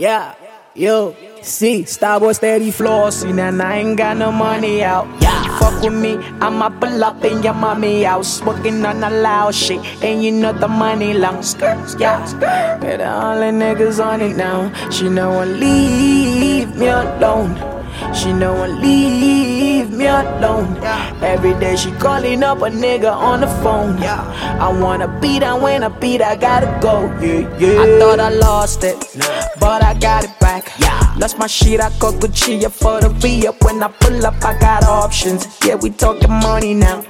Yeah, yo, see, Starboy steady flossing, and I ain't got no money out. Yeah, fuck with me, I'ma pull up in your mommy house, smoking on a loud shit, and you know the money long. Yeah, better all the niggas on it now. She know I leave me alone. She know I leave me alone. Every day she calling up a nigga on the phone. Yeah. I wanna beat, I when I beat, I gotta go. Yeah, yeah. I thought I lost it, but I got it back. Yeah. Lost my shit, I got Gucci for the V up. When I pull up, I got options. Yeah, we talking money now.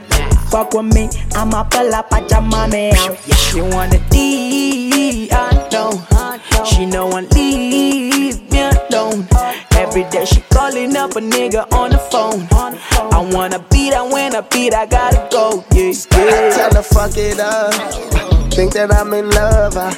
Fuck with me, I'ma pull up, I jump money out. She wanna D, I know. She know I leave me alone. Every day she calling up a nigga on the phone. I wanna beat, I when I beat, I gotta go. Yeah, yeah. Tell her fuck it up. Think that I'm in love. I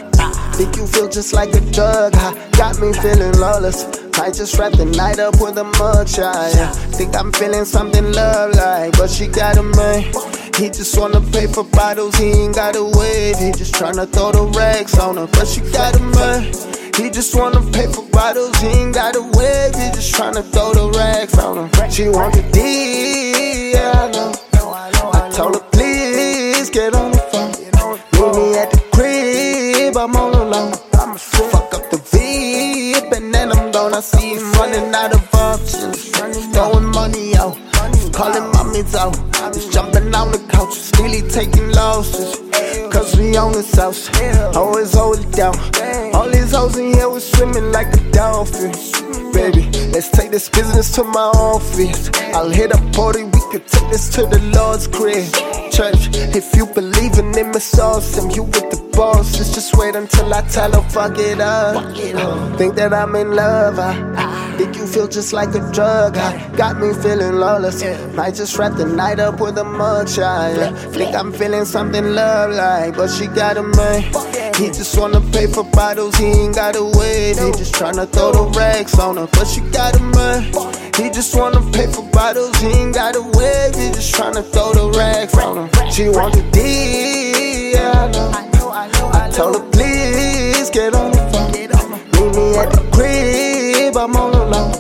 think you feel just like a drug. I got me feeling lawless. Might just wrap the night up with a mugshot. Yeah. Think I'm feeling something love like, but she got a man. He just wanna pay for bottles, he ain't gotta wait. He just tryna throw the racks on her, but she got a man. He just wanna pay for bottles, he ain't gotta wait. He just tryna throw the racks on her. She want the D, yeah, I know. I told her, please get on the phone. Meet me at the crib, I'm all alone. Fuck up the VIP and then I'm gonna see him running out of options. Throwing money out, calling mommies out. Just jumping on the couch, really taking losses. Cause we on the south, always hold it down. All these hoes in here was swimming like a dolphin. Let's take this business to my office. I'll hit a party, we could take this to the Lord's crib. Church, if you believe in him, it's awesome. You with the boss, let's just wait until I tell her, fuck it up. Think that I'm in love, I think you feel just like a drug. I got me feeling lawless. Might just wrap the night up with a mugshot. Yeah. Think I'm feeling something love like, but she got a man. He just wanna pay for bottles, he ain't gotta wait. He just tryna throw the racks on her, but she got a man. He just wanna pay for bottles, he ain't gotta wait. He just tryna throw the racks on her. She want the D, I know. I told her, please get on the phone. Meet me at the crib, I'm all alone.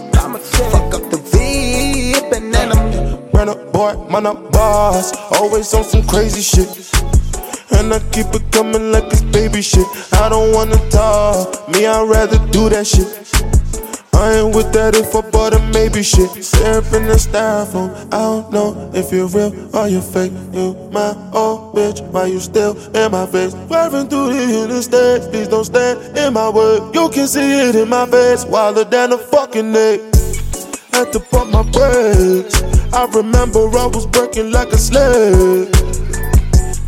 Fuck up the VIP and then I'm Run up, boy, man up boss. Always on some crazy shit. And I keep it coming like it's baby shit. I don't wanna talk, me, I'd rather do that shit. I ain't with that if I bought a maybe shit. Syrup in the styrofoam. I don't know if you're real or you're fake. You my old bitch, why you still in my face? Driving through the interstate, please don't stand in my way. You can see it in my face, wilder than a fucking egg. Had to pump my brakes. I remember I was working like a slave.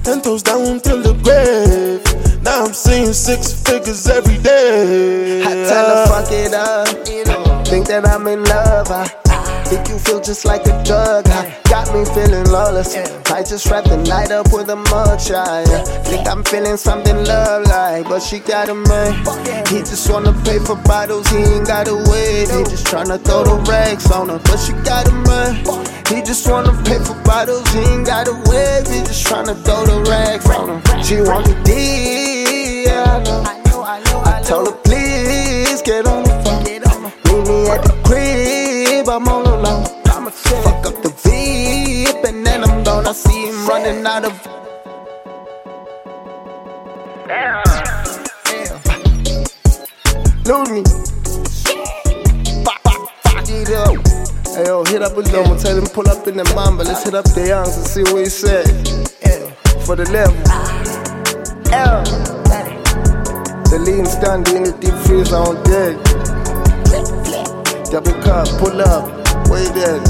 Ten toes down till the grave. Now I'm seeing six figures every day. I tell her fuck it up. Think that I'm in love. I think you feel just like a drug. I got me feeling lawless. Might just wrap the night up with a mugshot. Yeah. Think I'm feeling something love like, but she got a man. He just wanna pay for bottles, he ain't gotta wait. He just tryna throw the racks on her, but she got a man. He just wanna pay for bottles, he ain't gotta wait. He just tryna throw the racks on her. She want the D, yeah, I know. I told her, please get on the phone. Meet me at the crib, I'm all alone. Fuck up the VIP and then I'm gonna see him running out of. Damn. Damn. Lose me. Yo, hit up with them, tell him pull up in the mamba. Let's hit up the youngs and see what he said. For the level. Yeah. The lean standing in the deep freeze on deck. Double cup, pull up, wait there.